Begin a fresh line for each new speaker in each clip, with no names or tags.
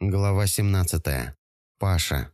Глава 17. Паша.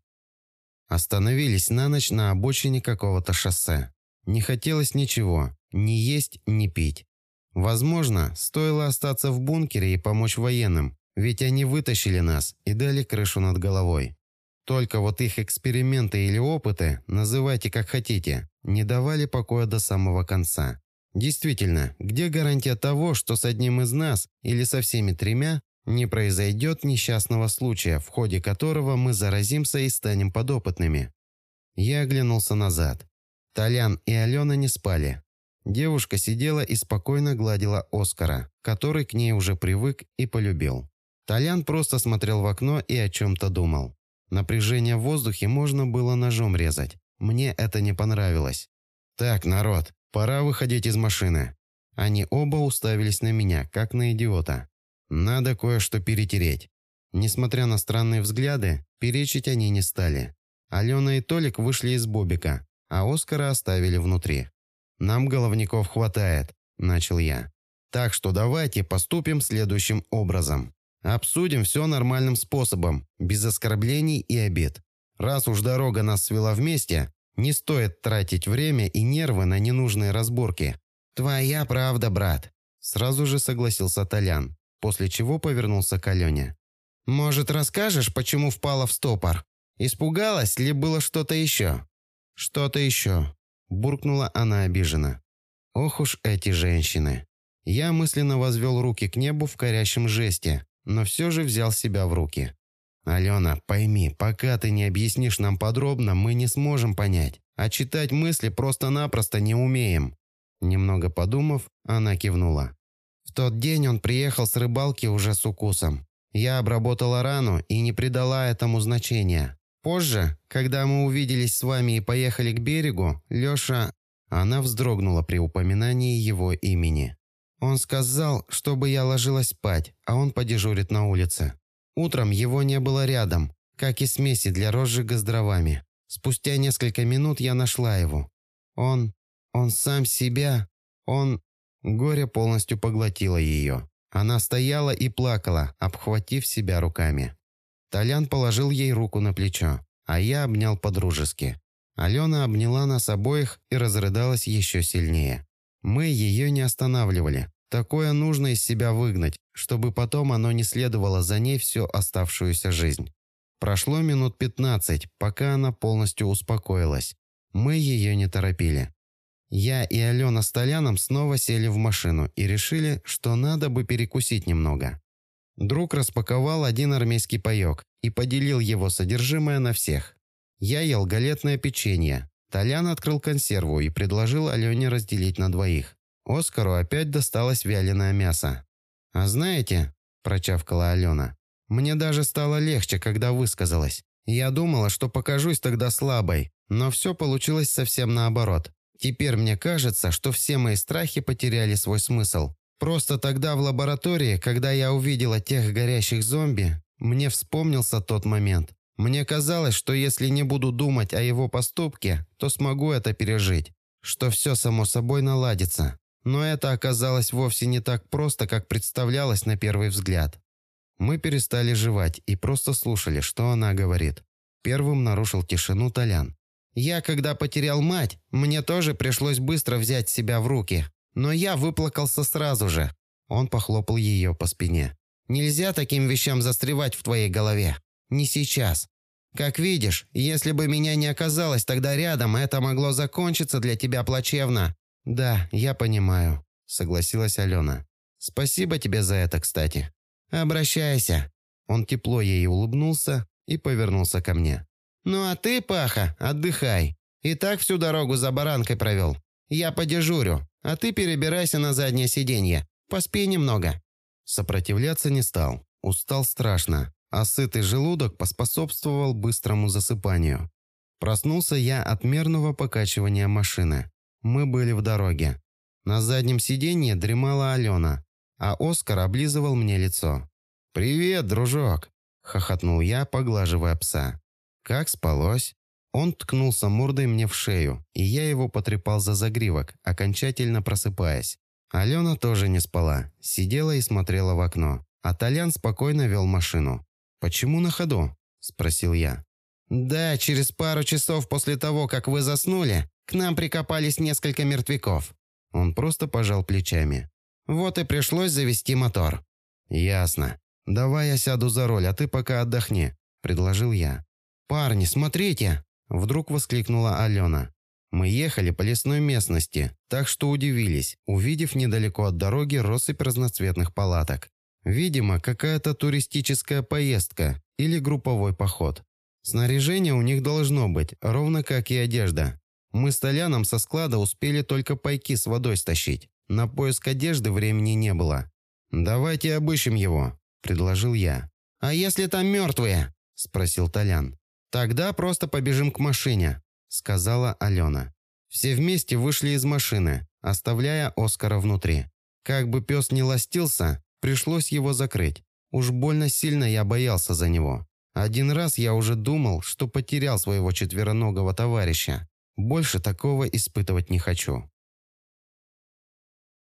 Остановились на ночь на обочине какого-то шоссе. Не хотелось ничего, ни есть, ни пить. Возможно, стоило остаться в бункере и помочь военным, ведь они вытащили нас и дали крышу над головой. Только вот их эксперименты или опыты, называйте как хотите, не давали покоя до самого конца. Действительно, где гарантия того, что с одним из нас или со всеми тремя не произойдет несчастного случая, в ходе которого мы заразимся и станем подопытными. Я оглянулся назад. Толян и Алена не спали. Девушка сидела и спокойно гладила Оскара, который к ней уже привык и полюбил. Толян просто смотрел в окно и о чем-то думал. Напряжение в воздухе можно было ножом резать. Мне это не понравилось. «Так, народ, пора выходить из машины». Они оба уставились на меня, как на идиота. Надо кое-что перетереть. Несмотря на странные взгляды, перечить они не стали. Алена и Толик вышли из Бобика, а Оскара оставили внутри. «Нам головников хватает», – начал я. «Так что давайте поступим следующим образом. Обсудим все нормальным способом, без оскорблений и обид. Раз уж дорога нас свела вместе, не стоит тратить время и нервы на ненужные разборки». «Твоя правда, брат», – сразу же согласился Толян после чего повернулся к Алене. «Может, расскажешь, почему впала в стопор? Испугалась ли было что-то еще?» «Что-то еще», – буркнула она обиженно. «Ох уж эти женщины!» Я мысленно возвел руки к небу в корящем жесте, но все же взял себя в руки. «Алена, пойми, пока ты не объяснишь нам подробно, мы не сможем понять, а читать мысли просто-напросто не умеем». Немного подумав, она кивнула. В тот день он приехал с рыбалки уже с укусом. Я обработала рану и не придала этому значения. Позже, когда мы увиделись с вами и поехали к берегу, Леша... Она вздрогнула при упоминании его имени. Он сказал, чтобы я ложилась спать, а он подежурит на улице. Утром его не было рядом, как и смеси для розжига с дровами. Спустя несколько минут я нашла его. Он... он сам себя... он... Горе полностью поглотило ее. Она стояла и плакала, обхватив себя руками. Толян положил ей руку на плечо, а я обнял подружески. Алена обняла нас обоих и разрыдалась еще сильнее. Мы ее не останавливали. Такое нужно из себя выгнать, чтобы потом оно не следовало за ней всю оставшуюся жизнь. Прошло минут пятнадцать, пока она полностью успокоилась. Мы ее не торопили. Я и Алена с Толяном снова сели в машину и решили, что надо бы перекусить немного. Друг распаковал один армейский паёк и поделил его содержимое на всех. Я ел галетное печенье. Толян открыл консерву и предложил Алене разделить на двоих. Оскару опять досталось вяленое мясо. «А знаете», – прочавкала Алена, – «мне даже стало легче, когда высказалась. Я думала, что покажусь тогда слабой, но все получилось совсем наоборот. Теперь мне кажется, что все мои страхи потеряли свой смысл. Просто тогда в лаборатории, когда я увидела тех горящих зомби, мне вспомнился тот момент. Мне казалось, что если не буду думать о его поступке, то смогу это пережить, что все само собой наладится. Но это оказалось вовсе не так просто, как представлялось на первый взгляд. Мы перестали жевать и просто слушали, что она говорит. Первым нарушил тишину Толян. Я, когда потерял мать, мне тоже пришлось быстро взять себя в руки. Но я выплакался сразу же. Он похлопал ее по спине. Нельзя таким вещам застревать в твоей голове. Не сейчас. Как видишь, если бы меня не оказалось тогда рядом, это могло закончиться для тебя плачевно. Да, я понимаю, согласилась Алена. Спасибо тебе за это, кстати. Обращайся. Он тепло ей улыбнулся и повернулся ко мне. «Ну а ты, Паха, отдыхай. И так всю дорогу за баранкой провел. Я подежурю, а ты перебирайся на заднее сиденье. Поспи немного». Сопротивляться не стал. Устал страшно, а сытый желудок поспособствовал быстрому засыпанию. Проснулся я от мерного покачивания машины. Мы были в дороге. На заднем сиденье дремала Алена, а Оскар облизывал мне лицо. «Привет, дружок!» – хохотнул я, поглаживая пса. Как спалось? Он ткнулся мордой мне в шею, и я его потрепал за загривок, окончательно просыпаясь. Алена тоже не спала, сидела и смотрела в окно, а Толян спокойно вел машину. «Почему на ходу?» – спросил я. «Да, через пару часов после того, как вы заснули, к нам прикопались несколько мертвяков». Он просто пожал плечами. «Вот и пришлось завести мотор». «Ясно. Давай я сяду за руль, а ты пока отдохни», – предложил я. «Парни, смотрите!» – вдруг воскликнула Алена. Мы ехали по лесной местности, так что удивились, увидев недалеко от дороги россыпь разноцветных палаток. Видимо, какая-то туристическая поездка или групповой поход. Снаряжение у них должно быть, ровно как и одежда. Мы с Толяном со склада успели только пайки с водой стащить. На поиск одежды времени не было. «Давайте обыщем его», – предложил я. «А если там мертвые?» – спросил Толян. «Тогда просто побежим к машине», – сказала Алена. Все вместе вышли из машины, оставляя Оскара внутри. Как бы пес не ластился, пришлось его закрыть. Уж больно сильно я боялся за него. Один раз я уже думал, что потерял своего четвероногого товарища. Больше такого испытывать не хочу.